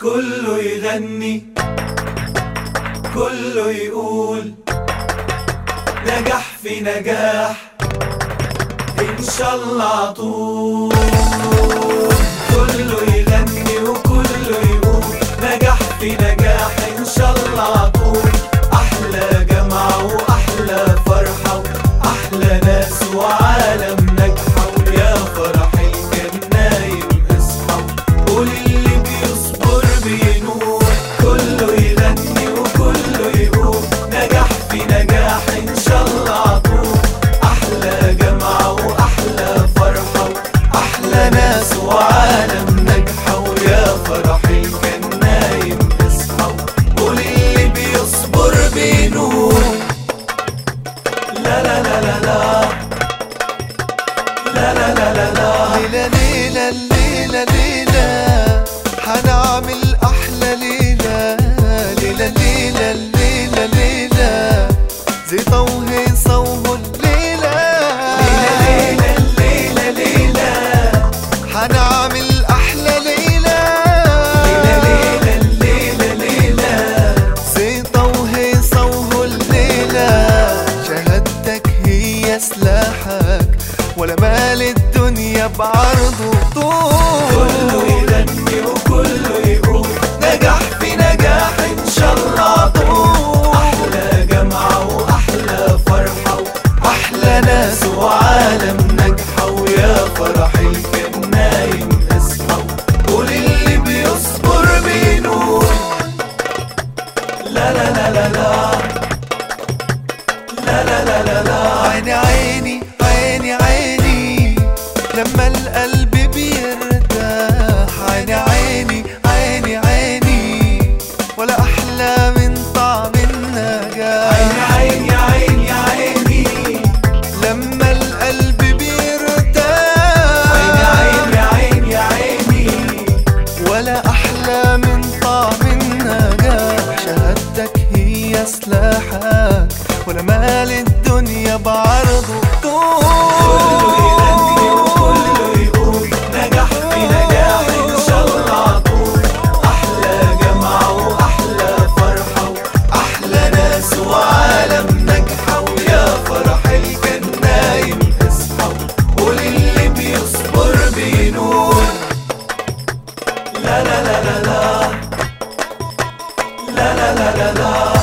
كله يغني كله يقول نجح في نجاح إن شاء الله عطول قول اللي بيصبر بينور لا لا لا لا لا. لا لا لا لا لا. ليلة ليلة ليلة. سلاحك ولا مال الدنيا بعرضه كله طول يغني وكله يقول نجح في نجاح إن شاء الله طول. أحلى جامعة وأحلى فرحة وأحلى ناس وعالم ناجحة ويا فرح الجنايم اصحى قول اللي بيصبر بينور لا لا لا. لما القلب بيرتاح. عيني عيني عيني عيني. ولا أحلى من طعم النجاح عيني عيني عيني عيني. لما القلب بيرتاح. عيني عيني عيني عيني. ولا أحلى من طعم النجاح شهادتك هي سلاحك. ولا مال الدنيا بعرضه. كله لا لا لا